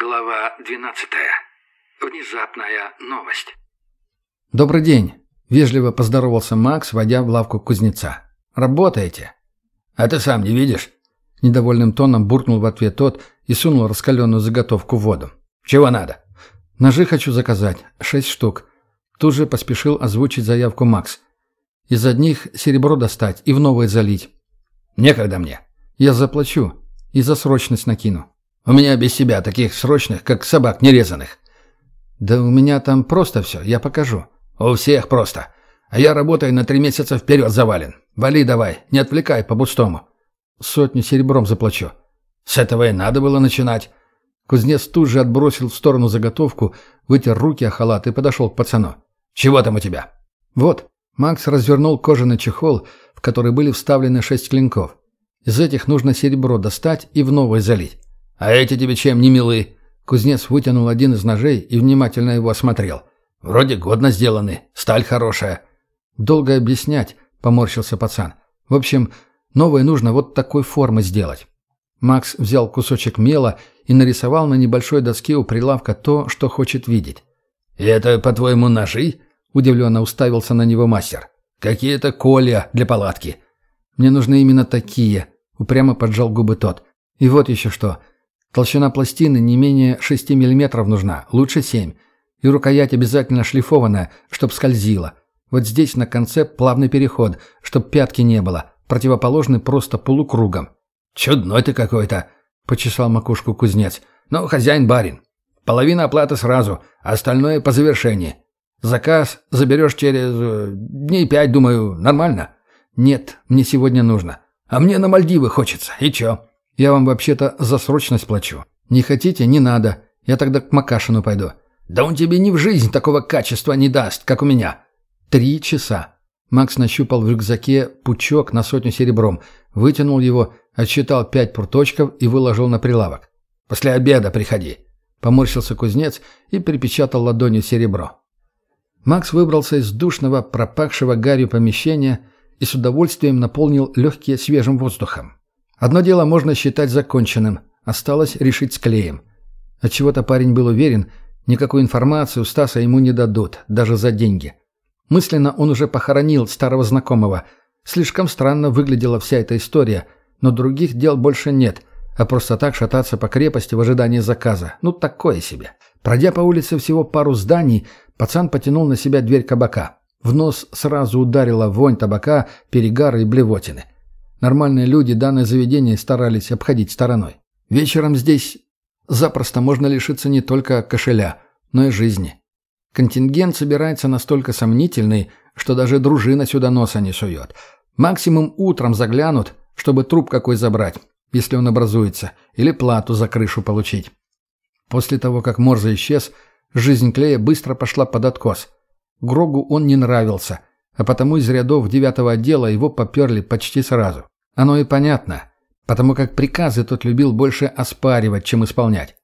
Глава 12. Внезапная новость. «Добрый день», — вежливо поздоровался Макс, войдя в лавку кузнеца. «Работаете?» «А ты сам не видишь?» Недовольным тоном буркнул в ответ тот и сунул раскаленную заготовку в воду. «Чего надо?» «Ножи хочу заказать. Шесть штук». Тут же поспешил озвучить заявку Макс. «Из одних серебро достать и в новые залить». «Некогда мне». «Я заплачу. И за срочность накину». У меня без себя таких срочных, как собак нерезанных. Да у меня там просто все, я покажу. У всех просто. А я работаю на три месяца вперед завален. Вали давай, не отвлекай по-пустому. Сотню серебром заплачу. С этого и надо было начинать. Кузнец тут же отбросил в сторону заготовку, вытер руки о халат и подошел к пацану. «Чего там у тебя?» «Вот». Макс развернул кожаный чехол, в который были вставлены шесть клинков. Из этих нужно серебро достать и в новое залить. «А эти тебе чем не милы?» Кузнец вытянул один из ножей и внимательно его осмотрел. «Вроде годно сделаны. Сталь хорошая». «Долго объяснять», — поморщился пацан. «В общем, новое нужно вот такой формы сделать». Макс взял кусочек мела и нарисовал на небольшой доске у прилавка то, что хочет видеть. «И это, по-твоему, ножи?» — удивленно уставился на него мастер. «Какие-то колья для палатки». «Мне нужны именно такие», — упрямо поджал губы тот. «И вот еще что. Толщина пластины не менее 6 мм нужна, лучше 7. И рукоять обязательно шлифованная, чтоб скользила. Вот здесь на конце плавный переход, чтоб пятки не было. Противоположный просто полукругом. «Чудной ты какой-то», — почесал макушку кузнец. «Ну, хозяин-барин. Половина оплаты сразу, а остальное по завершении. Заказ заберешь через... Э, дней пять, думаю, нормально?» «Нет, мне сегодня нужно». «А мне на Мальдивы хочется. И чё?» Я вам вообще-то за срочность плачу. Не хотите – не надо. Я тогда к Макашину пойду». «Да он тебе ни в жизнь такого качества не даст, как у меня». «Три часа». Макс нащупал в рюкзаке пучок на сотню серебром, вытянул его, отсчитал пять пруточков и выложил на прилавок. «После обеда приходи». Поморщился кузнец и припечатал ладонью серебро. Макс выбрался из душного, пропахшего гарью помещения и с удовольствием наполнил легкие свежим воздухом. Одно дело можно считать законченным, осталось решить с клеем. Отчего-то парень был уверен, никакую информацию Стаса ему не дадут, даже за деньги. Мысленно он уже похоронил старого знакомого. Слишком странно выглядела вся эта история, но других дел больше нет, а просто так шататься по крепости в ожидании заказа. Ну, такое себе. Пройдя по улице всего пару зданий, пацан потянул на себя дверь кабака. В нос сразу ударила вонь табака, перегара и блевотины. Нормальные люди данное заведение старались обходить стороной. Вечером здесь запросто можно лишиться не только кошеля, но и жизни. Контингент собирается настолько сомнительный, что даже дружина сюда носа не сует. Максимум утром заглянут, чтобы труп какой забрать, если он образуется, или плату за крышу получить. После того, как Морзе исчез, жизнь Клея быстро пошла под откос. Грогу он не нравился, а потому из рядов девятого отдела его поперли почти сразу. Оно и понятно, потому как приказы тот любил больше оспаривать, чем исполнять.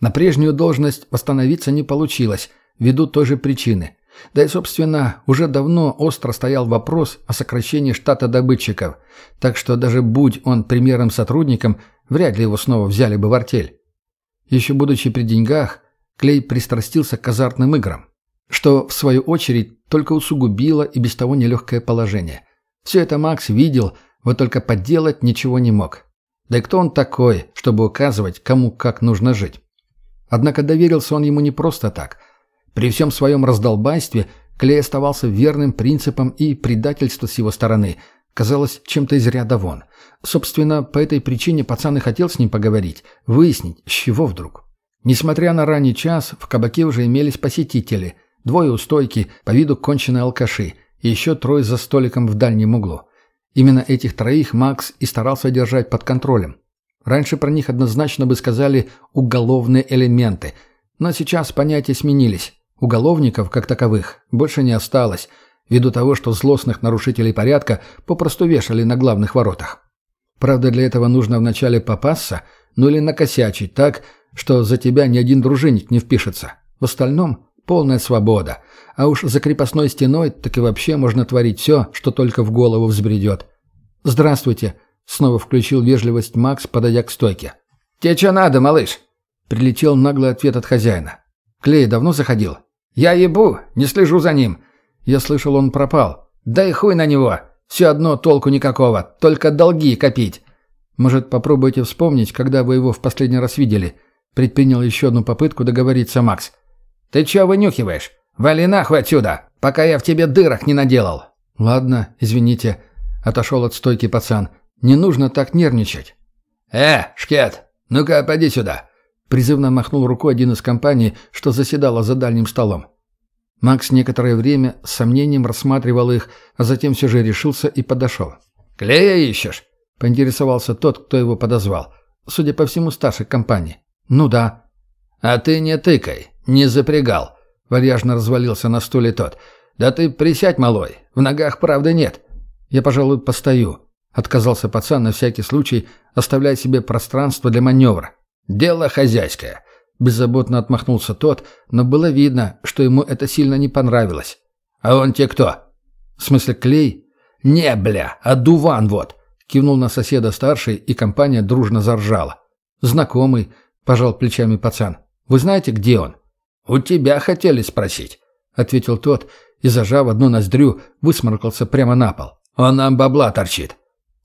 На прежнюю должность восстановиться не получилось, ввиду той же причины. Да и, собственно, уже давно остро стоял вопрос о сокращении штата добытчиков, так что даже будь он примерным сотрудником, вряд ли его снова взяли бы в артель. Еще будучи при деньгах, Клей пристрастился к азартным играм что, в свою очередь, только усугубило и без того нелегкое положение. Все это Макс видел, вот только подделать ничего не мог. Да и кто он такой, чтобы указывать, кому как нужно жить? Однако доверился он ему не просто так. При всем своем раздолбайстве Клей оставался верным принципам и предательство с его стороны казалось чем-то из ряда вон. Собственно, по этой причине пацан и хотел с ним поговорить, выяснить, с чего вдруг. Несмотря на ранний час, в кабаке уже имелись посетители – Двое у стойки, по виду конченые алкаши, и еще трое за столиком в дальнем углу. Именно этих троих Макс и старался держать под контролем. Раньше про них однозначно бы сказали «уголовные элементы», но сейчас понятия сменились. Уголовников, как таковых, больше не осталось, ввиду того, что злостных нарушителей порядка попросту вешали на главных воротах. Правда, для этого нужно вначале попасться, ну или накосячить так, что за тебя ни один дружинник не впишется. В остальном Полная свобода. А уж за крепостной стеной так и вообще можно творить все, что только в голову взбредет. «Здравствуйте», — снова включил вежливость Макс, подойдя к стойке. «Тебе что надо, малыш?» Прилетел наглый ответ от хозяина. «Клей давно заходил?» «Я ебу, не слежу за ним». Я слышал, он пропал. «Да и хуй на него. Все одно толку никакого, только долги копить». «Может, попробуйте вспомнить, когда вы его в последний раз видели?» Предпринял еще одну попытку договориться Макс. «Ты че вынюхиваешь? Вали нахуй отсюда, пока я в тебе дырок не наделал!» «Ладно, извините», — отошел от стойки пацан. «Не нужно так нервничать». «Э, шкет, ну-ка, поди сюда!» Призывно махнул рукой один из компаний, что заседала за дальним столом. Макс некоторое время с сомнением рассматривал их, а затем все же решился и подошел. «Клея ищешь?» — поинтересовался тот, кто его подозвал. Судя по всему, старшей компании. «Ну да». «А ты не тыкай, не запрягал», — вальяжно развалился на стуле тот. «Да ты присядь, малой, в ногах правды нет». «Я, пожалуй, постою», — отказался пацан на всякий случай, оставляя себе пространство для маневра. «Дело хозяйское». Беззаботно отмахнулся тот, но было видно, что ему это сильно не понравилось. «А он те кто?» «В смысле, клей?» «Не, бля, а дуван вот!» Кивнул на соседа старший, и компания дружно заржала. «Знакомый», — пожал плечами пацан. «Вы знаете, где он?» «У тебя хотели спросить», — ответил тот, и, зажав одну ноздрю, высморкался прямо на пол. «Он нам бабла торчит».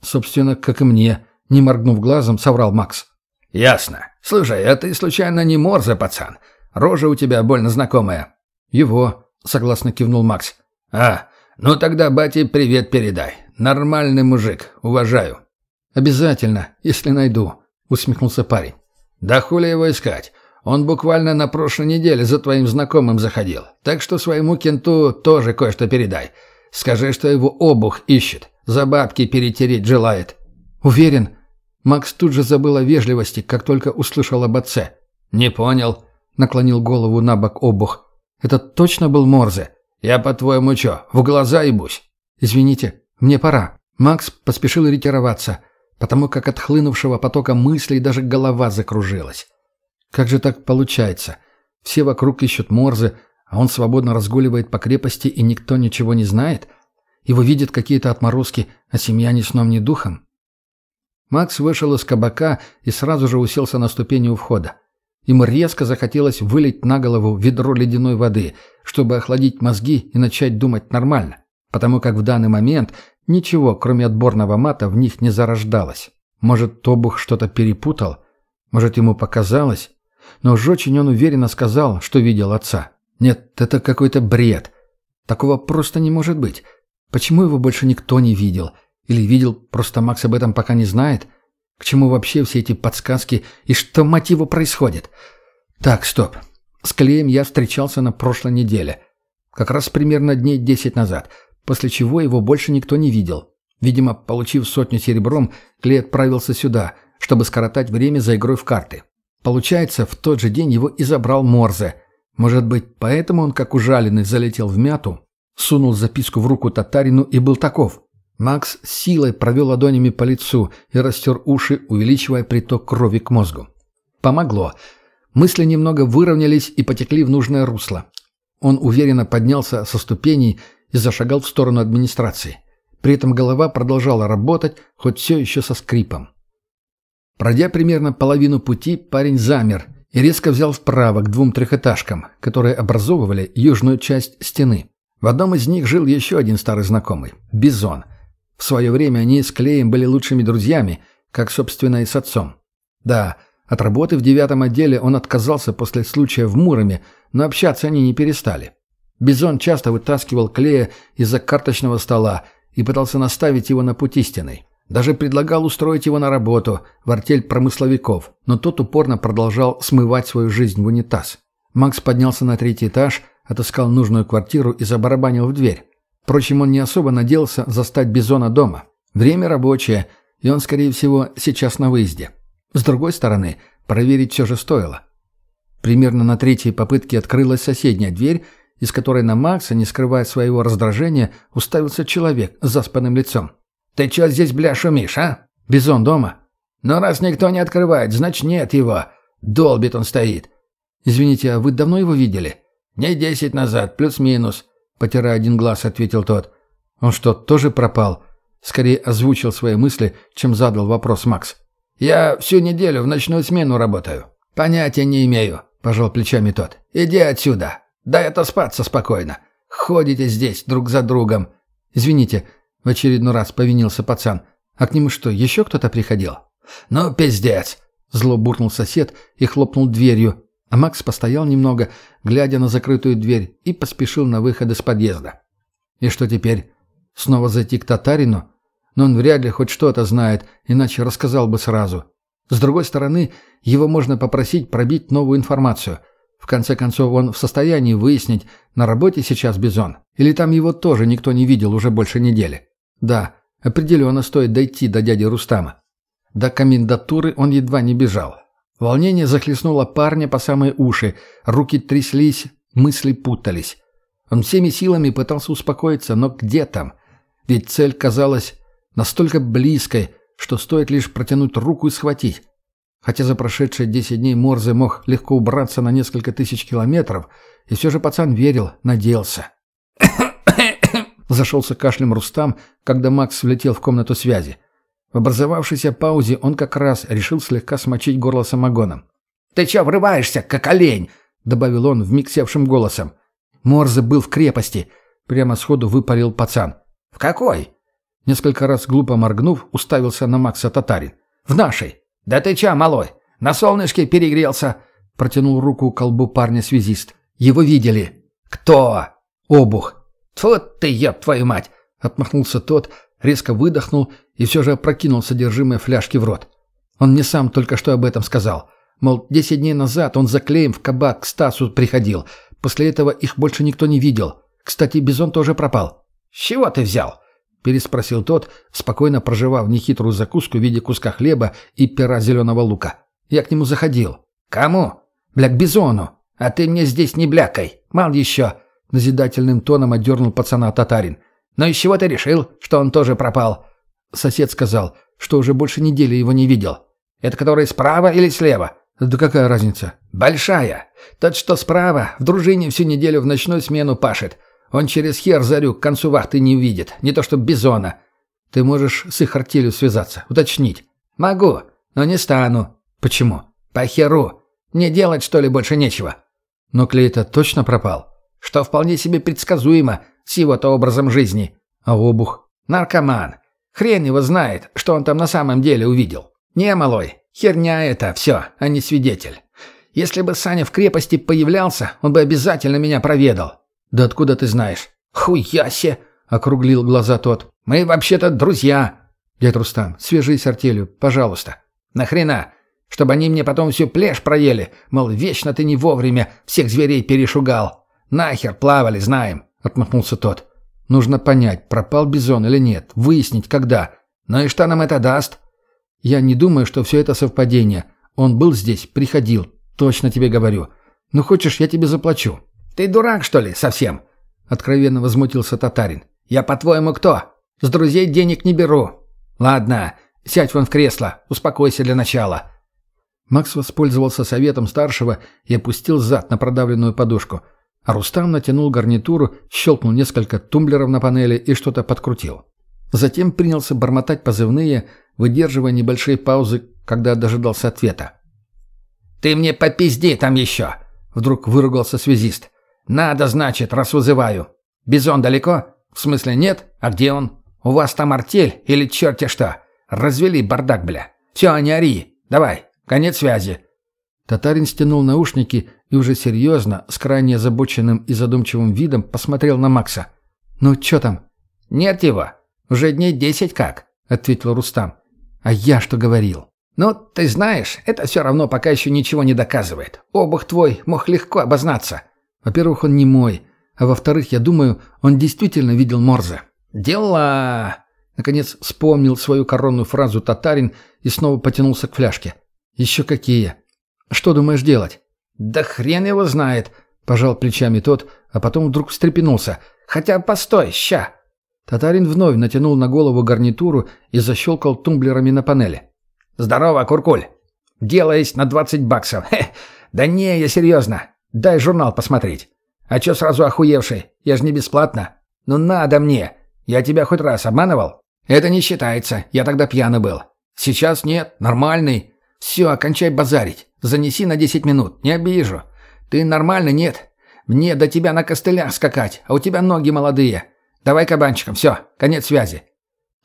«Собственно, как и мне», — не моргнув глазом, соврал Макс. «Ясно. Слушай, а ты случайно не Морзе, пацан? Рожа у тебя больно знакомая». «Его», — согласно кивнул Макс. «А, ну тогда бате привет передай. Нормальный мужик, уважаю». «Обязательно, если найду», — усмехнулся парень. «Да хули его искать? Он буквально на прошлой неделе за твоим знакомым заходил. Так что своему кенту тоже кое-что передай. Скажи, что его обух ищет. За бабки перетереть желает». «Уверен?» Макс тут же забыл о вежливости, как только услышал об отце. «Не понял», — наклонил голову на бок обух. «Это точно был Морзе?» «Я, по-твоему, чё, в глаза ебусь?» «Извините, мне пора». Макс поспешил ретироваться, потому как от хлынувшего потока мыслей даже голова закружилась. Как же так получается? Все вокруг ищут Морзе, а он свободно разгуливает по крепости, и никто ничего не знает? Его видят какие-то отморозки, а семья ни сном, ни духом? Макс вышел из кабака и сразу же уселся на ступени у входа. Ему резко захотелось вылить на голову ведро ледяной воды, чтобы охладить мозги и начать думать нормально, потому как в данный момент ничего, кроме отборного мата, в них не зарождалось. Может, Тобух что-то перепутал? Может, ему показалось? Но уж очень он уверенно сказал, что видел отца. Нет, это какой-то бред. Такого просто не может быть. Почему его больше никто не видел? Или видел, просто Макс об этом пока не знает? — к чему вообще все эти подсказки и что мотиву происходит? Так, стоп. С Клеем я встречался на прошлой неделе. Как раз примерно дней десять назад, после чего его больше никто не видел. Видимо, получив сотню серебром, Клей отправился сюда, чтобы скоротать время за игрой в карты. Получается, в тот же день его и забрал Морзе. Может быть, поэтому он, как ужаленный, залетел в мяту, сунул записку в руку татарину и был таков. Макс силой провел ладонями по лицу и растер уши, увеличивая приток крови к мозгу. Помогло. Мысли немного выровнялись и потекли в нужное русло. Он уверенно поднялся со ступеней и зашагал в сторону администрации. При этом голова продолжала работать, хоть все еще со скрипом. Пройдя примерно половину пути, парень замер и резко взял вправо к двум трехэтажкам, которые образовывали южную часть стены. В одном из них жил еще один старый знакомый – Бизон – в свое время они с Клеем были лучшими друзьями, как, собственно, и с отцом. Да, от работы в девятом отделе он отказался после случая в Муроме, но общаться они не перестали. Бизон часто вытаскивал Клея из-за карточного стола и пытался наставить его на путь истинный. Даже предлагал устроить его на работу в артель промысловиков, но тот упорно продолжал смывать свою жизнь в унитаз. Макс поднялся на третий этаж, отыскал нужную квартиру и забарабанил в дверь. Впрочем, он не особо надеялся застать Бизона дома. Время рабочее, и он, скорее всего, сейчас на выезде. С другой стороны, проверить все же стоило. Примерно на третьей попытке открылась соседняя дверь, из которой на Макса, не скрывая своего раздражения, уставился человек с заспанным лицом. «Ты чё здесь, бля, шумишь, а?» «Бизон дома». «Но раз никто не открывает, значит, нет его. Долбит он стоит». «Извините, а вы давно его видели?» «Дней десять назад, плюс-минус потирая один глаз, ответил тот. «Он что, тоже пропал?» Скорее озвучил свои мысли, чем задал вопрос Макс. «Я всю неделю в ночную смену работаю». «Понятия не имею», — пожал плечами тот. «Иди отсюда. Дай это спаться спокойно. Ходите здесь друг за другом». «Извините», — в очередной раз повинился пацан. «А к нему что, еще кто-то приходил?» «Ну, пиздец!» — зло буркнул сосед и хлопнул дверью, а Макс постоял немного, глядя на закрытую дверь, и поспешил на выход из подъезда. И что теперь? Снова зайти к татарину? Но он вряд ли хоть что-то знает, иначе рассказал бы сразу. С другой стороны, его можно попросить пробить новую информацию. В конце концов, он в состоянии выяснить, на работе сейчас Бизон, или там его тоже никто не видел уже больше недели. Да, определенно стоит дойти до дяди Рустама. До комендатуры он едва не бежал. Волнение захлестнуло парня по самые уши, руки тряслись, мысли путались. Он всеми силами пытался успокоиться, но где там? Ведь цель казалась настолько близкой, что стоит лишь протянуть руку и схватить. Хотя за прошедшие десять дней Морзе мог легко убраться на несколько тысяч километров, и все же пацан верил, надеялся. Зашелся кашлем Рустам, когда Макс влетел в комнату связи. В образовавшейся паузе он как раз решил слегка смочить горло самогоном. «Ты чё врываешься, как олень?» — добавил он вмиг севшим голосом. «Морзе был в крепости», — прямо сходу выпалил пацан. «В какой?» Несколько раз глупо моргнув, уставился на Макса Татарин. «В нашей!» «Да ты чё, малой? На солнышке перегрелся!» Протянул руку к колбу парня связист. «Его видели». «Кто?» «Обух». «Тьфу ты, еб твою мать!» Отмахнулся тот, резко выдохнул и все же опрокинул содержимое фляжки в рот. Он не сам только что об этом сказал. Мол, десять дней назад он за клеем в кабак к Стасу приходил. После этого их больше никто не видел. Кстати, Бизон тоже пропал. «С чего ты взял?» — переспросил тот, спокойно проживав нехитрую закуску в виде куска хлеба и пера зеленого лука. «Я к нему заходил». «Кому?» «Бля, к Бизону». «А ты мне здесь не блякай. Мал еще». Назидательным тоном отдернул пацана татарин. «Но из чего ты решил, что он тоже пропал?» Сосед сказал, что уже больше недели его не видел. «Это который справа или слева?» «Да какая разница?» «Большая. Тот, что справа, в дружине всю неделю в ночную смену пашет. Он через хер зарю к концу вахты не увидит. Не то что бизона. Ты можешь с их артелью связаться, уточнить?» «Могу, но не стану». «Почему?» «По херу. Мне делать, что ли, больше нечего». «Но Клей-то точно пропал?» «Что вполне себе предсказуемо с его-то образом жизни». «А обух?» «Наркоман. Хрен его знает, что он там на самом деле увидел. Не, малой, херня это все, а не свидетель. Если бы Саня в крепости появлялся, он бы обязательно меня проведал. Да откуда ты знаешь? Хуясе, округлил глаза тот. Мы вообще-то друзья. Дед Рустам, свяжись с артелью, пожалуйста. Нахрена? Чтобы они мне потом всю плешь проели, мол, вечно ты не вовремя всех зверей перешугал. Нахер плавали, знаем, отмахнулся тот. Нужно понять, пропал Бизон или нет, выяснить, когда. Ну и что нам это даст? Я не думаю, что все это совпадение. Он был здесь, приходил. Точно тебе говорю. Ну, хочешь, я тебе заплачу. Ты дурак, что ли, совсем? Откровенно возмутился татарин. Я, по-твоему, кто? С друзей денег не беру. Ладно, сядь вон в кресло, успокойся для начала. Макс воспользовался советом старшего и опустил зад на продавленную подушку – а Рустам натянул гарнитуру, щелкнул несколько тумблеров на панели и что-то подкрутил. Затем принялся бормотать позывные, выдерживая небольшие паузы, когда дожидался ответа. «Ты мне попизди там еще!» — вдруг выругался связист. «Надо, значит, раз вызываю. Бизон далеко? В смысле нет? А где он? У вас там артель или черти что? Развели бардак, бля. Все, не ори. Давай, конец связи». Татарин стянул наушники и уже серьезно, с крайне озабоченным и задумчивым видом посмотрел на Макса. «Ну, что там?» «Нет его. Уже дней десять как», — ответил Рустам. «А я что говорил?» «Ну, ты знаешь, это все равно пока еще ничего не доказывает. Обух твой мог легко обознаться». «Во-первых, он не мой. А во-вторых, я думаю, он действительно видел Морзе». «Дела...» Наконец вспомнил свою коронную фразу татарин и снова потянулся к фляжке. «Еще какие?» «Что думаешь делать?» «Да хрен его знает», — пожал плечами тот, а потом вдруг встрепенулся. «Хотя, постой, ща!» Татарин вновь натянул на голову гарнитуру и защелкал тумблерами на панели. «Здорово, Куркуль! Дело есть на двадцать баксов. Хе, да не, я серьезно. Дай журнал посмотреть. А чё сразу охуевший? Я же не бесплатно. Ну надо мне. Я тебя хоть раз обманывал? Это не считается. Я тогда пьяный был. Сейчас нет, нормальный. Все, окончай базарить. Занеси на десять минут. Не обижу. Ты нормально, нет? Мне до тебя на костылях скакать, а у тебя ноги молодые. Давай кабанчиком. Все, конец связи».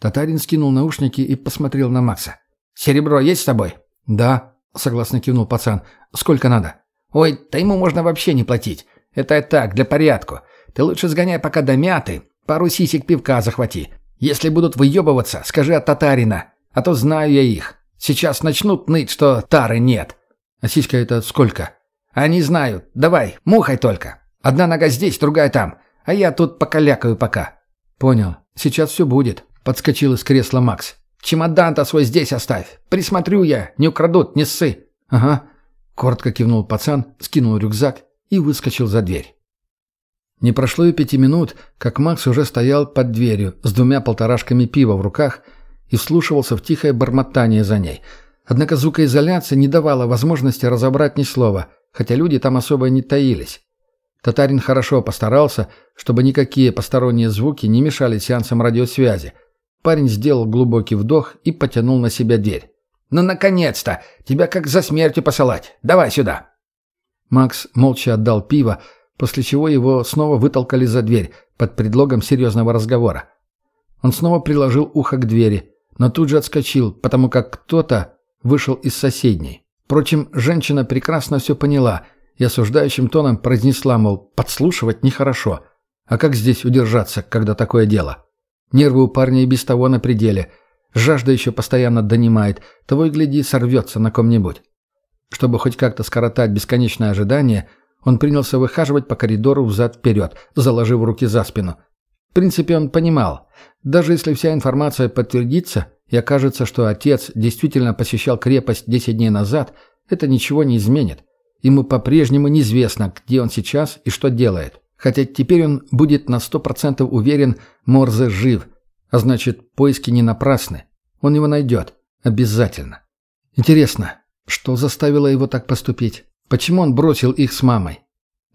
Татарин скинул наушники и посмотрел на Макса. «Серебро есть с тобой?» «Да», — согласно кивнул пацан. «Сколько надо?» «Ой, да ему можно вообще не платить. Это так, для порядку. Ты лучше сгоняй пока до мяты, пару сисек пивка захвати. Если будут выебываться, скажи от татарина, а то знаю я их. Сейчас начнут ныть, что тары нет». «А сиська это сколько?» «Они знают. Давай, мухой только. Одна нога здесь, другая там. А я тут покалякаю пока». «Понял. Сейчас все будет», — подскочил из кресла Макс. «Чемодан-то свой здесь оставь. Присмотрю я. Не украдут, не ссы». «Ага». Коротко кивнул пацан, скинул рюкзак и выскочил за дверь. Не прошло и пяти минут, как Макс уже стоял под дверью с двумя полторашками пива в руках и вслушивался в тихое бормотание за ней. Однако звукоизоляция не давала возможности разобрать ни слова, хотя люди там особо не таились. Татарин хорошо постарался, чтобы никакие посторонние звуки не мешали сеансам радиосвязи. Парень сделал глубокий вдох и потянул на себя дверь. «Ну, наконец-то! Тебя как за смертью посылать! Давай сюда!» Макс молча отдал пиво, после чего его снова вытолкали за дверь под предлогом серьезного разговора. Он снова приложил ухо к двери, но тут же отскочил, потому как кто-то вышел из соседней. Впрочем, женщина прекрасно все поняла – и осуждающим тоном произнесла, мол, подслушивать нехорошо. А как здесь удержаться, когда такое дело? Нервы у парня и без того на пределе. Жажда еще постоянно донимает, того и гляди сорвется на ком-нибудь. Чтобы хоть как-то скоротать бесконечное ожидание, он принялся выхаживать по коридору взад-вперед, заложив руки за спину. Принципе, он понимал, даже если вся информация подтвердится и окажется, что отец действительно посещал крепость 10 дней назад, это ничего не изменит. Ему по-прежнему неизвестно, где он сейчас и что делает. Хотя теперь он будет на сто процентов уверен, Морзе жив. А значит, поиски не напрасны. Он его найдет. Обязательно. Интересно, что заставило его так поступить? Почему он бросил их с мамой?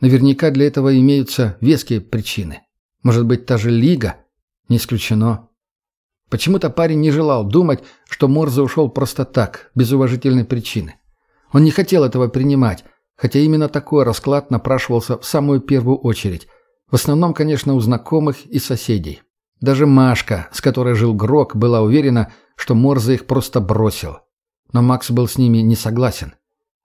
Наверняка для этого имеются веские причины. Может быть, та же Лига? Не исключено. Почему-то парень не желал думать, что Морзе ушел просто так, без уважительной причины. Он не хотел этого принимать, хотя именно такой расклад напрашивался в самую первую очередь. В основном, конечно, у знакомых и соседей. Даже Машка, с которой жил Грок, была уверена, что Морзе их просто бросил. Но Макс был с ними не согласен.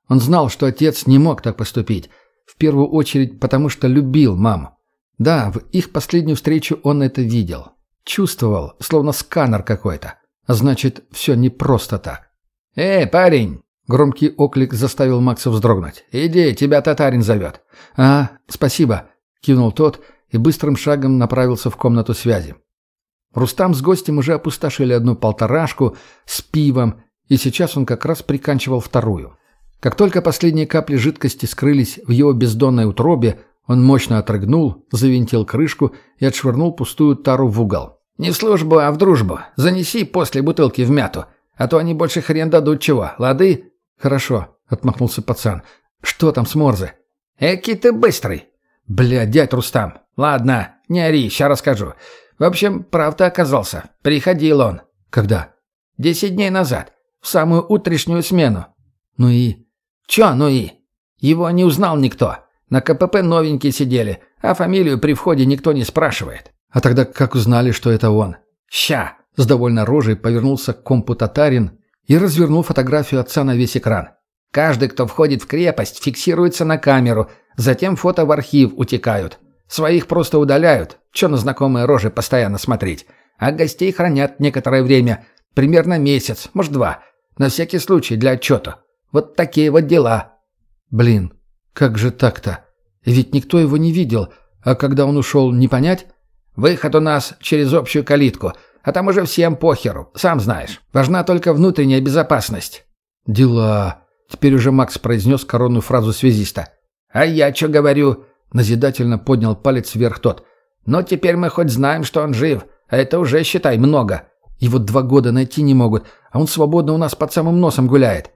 Он знал, что отец не мог так поступить, в первую очередь потому, что любил маму. Да, в их последнюю встречу он это видел. Чувствовал, словно сканер какой-то. А значит, все не просто так. «Эй, парень!» Громкий оклик заставил Макса вздрогнуть. «Иди, тебя татарин зовет». «А, спасибо», — кивнул тот и быстрым шагом направился в комнату связи. Рустам с гостем уже опустошили одну полторашку с пивом, и сейчас он как раз приканчивал вторую. Как только последние капли жидкости скрылись в его бездонной утробе, он мощно отрыгнул, завинтил крышку и отшвырнул пустую тару в угол. «Не в службу, а в дружбу. Занеси после бутылки в мяту, а то они больше хрен дадут чего, лады?» «Хорошо», — отмахнулся пацан. «Что там с Морзе?» «Эки ты быстрый!» «Бля, дядь Рустам! Ладно, не ори, ща расскажу. В общем, правда оказался. Приходил он». «Когда?» «Десять дней назад. В самую утрешнюю смену». «Ну и?» «Чё ну и?» «Его не узнал никто. На КПП новенькие сидели, а фамилию при входе никто не спрашивает». «А тогда как узнали, что это он?» «Ща!» С довольно рожей повернулся к компу татарин и развернул фотографию отца на весь экран. «Каждый, кто входит в крепость, фиксируется на камеру, затем фото в архив утекают. Своих просто удаляют, что на знакомые рожи постоянно смотреть. А гостей хранят некоторое время, примерно месяц, может два, на всякий случай для отчета. Вот такие вот дела». «Блин, как же так-то? Ведь никто его не видел, а когда он ушел, не понять?» «Выход у нас через общую калитку». А там уже всем похеру, сам знаешь. Важна только внутренняя безопасность». «Дела». Теперь уже Макс произнес коронную фразу связиста. «А я что говорю?» Назидательно поднял палец вверх тот. «Но теперь мы хоть знаем, что он жив, а это уже, считай, много. Его два года найти не могут, а он свободно у нас под самым носом гуляет.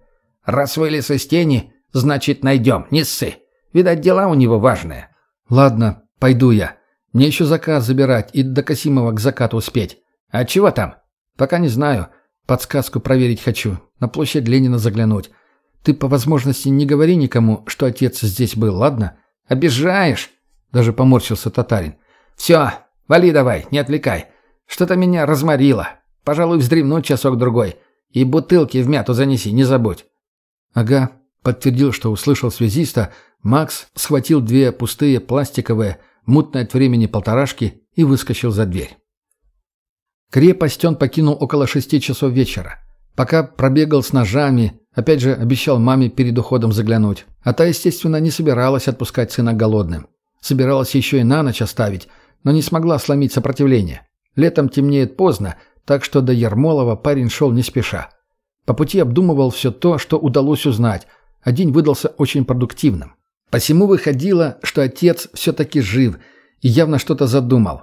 Раз вылез из тени, значит, найдем, не ссы. Видать, дела у него важные». «Ладно, пойду я. Мне еще заказ забирать и до Касимова к закату успеть. «А чего там?» «Пока не знаю. подсказку проверить хочу. На площадь Ленина заглянуть. Ты по возможности не говори никому, что отец здесь был, ладно? Обижаешь!» Даже поморщился татарин. «Все, вали давай, не отвлекай. Что-то меня разморило. Пожалуй, вздремнуть часок-другой. И бутылки в мяту занеси, не забудь». «Ага», — подтвердил, что услышал связиста. Макс схватил две пустые пластиковые, мутные от времени полторашки и выскочил за дверь. Крепость он покинул около шести часов вечера. Пока пробегал с ножами, опять же обещал маме перед уходом заглянуть. А та, естественно, не собиралась отпускать сына голодным. Собиралась еще и на ночь оставить, но не смогла сломить сопротивление. Летом темнеет поздно, так что до Ермолова парень шел не спеша. По пути обдумывал все то, что удалось узнать, а день выдался очень продуктивным. Посему выходило, что отец все-таки жив и явно что-то задумал.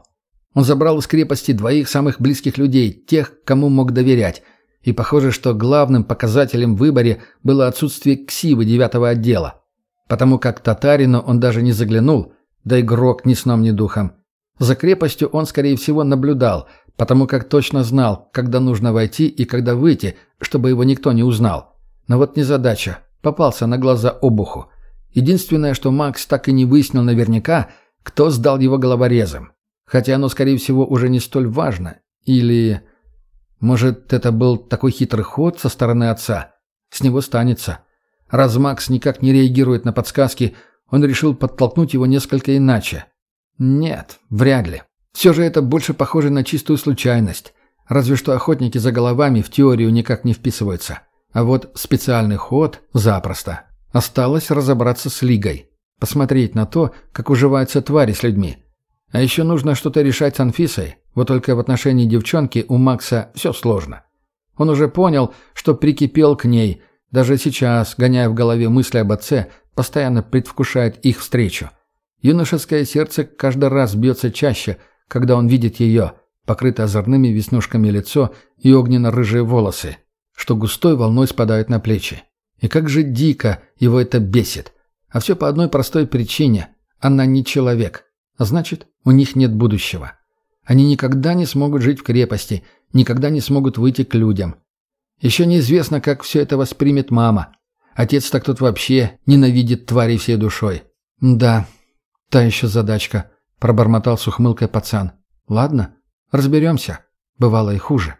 Он забрал из крепости двоих самых близких людей, тех, кому мог доверять. И похоже, что главным показателем в выборе было отсутствие ксивы девятого отдела. Потому как татарину он даже не заглянул, да игрок ни сном, ни духом. За крепостью он, скорее всего, наблюдал, потому как точно знал, когда нужно войти и когда выйти, чтобы его никто не узнал. Но вот незадача. Попался на глаза обуху. Единственное, что Макс так и не выяснил наверняка, кто сдал его головорезом. Хотя оно, скорее всего, уже не столь важно. Или... Может, это был такой хитрый ход со стороны отца? С него станется. Раз Макс никак не реагирует на подсказки, он решил подтолкнуть его несколько иначе. Нет, вряд ли. Все же это больше похоже на чистую случайность. Разве что охотники за головами в теорию никак не вписываются. А вот специальный ход – запросто. Осталось разобраться с Лигой. Посмотреть на то, как уживаются твари с людьми. А еще нужно что-то решать с Анфисой, вот только в отношении девчонки у Макса все сложно. Он уже понял, что прикипел к ней, даже сейчас, гоняя в голове мысли об отце, постоянно предвкушает их встречу. Юношеское сердце каждый раз бьется чаще, когда он видит ее, покрытое озорными веснушками лицо и огненно-рыжие волосы, что густой волной спадают на плечи. И как же дико его это бесит. А все по одной простой причине. Она не человек. А значит, у них нет будущего. Они никогда не смогут жить в крепости, никогда не смогут выйти к людям. Еще неизвестно, как все это воспримет мама. Отец так тут вообще ненавидит твари всей душой. «Да, та еще задачка», — пробормотал с ухмылкой пацан. «Ладно, разберемся. Бывало и хуже».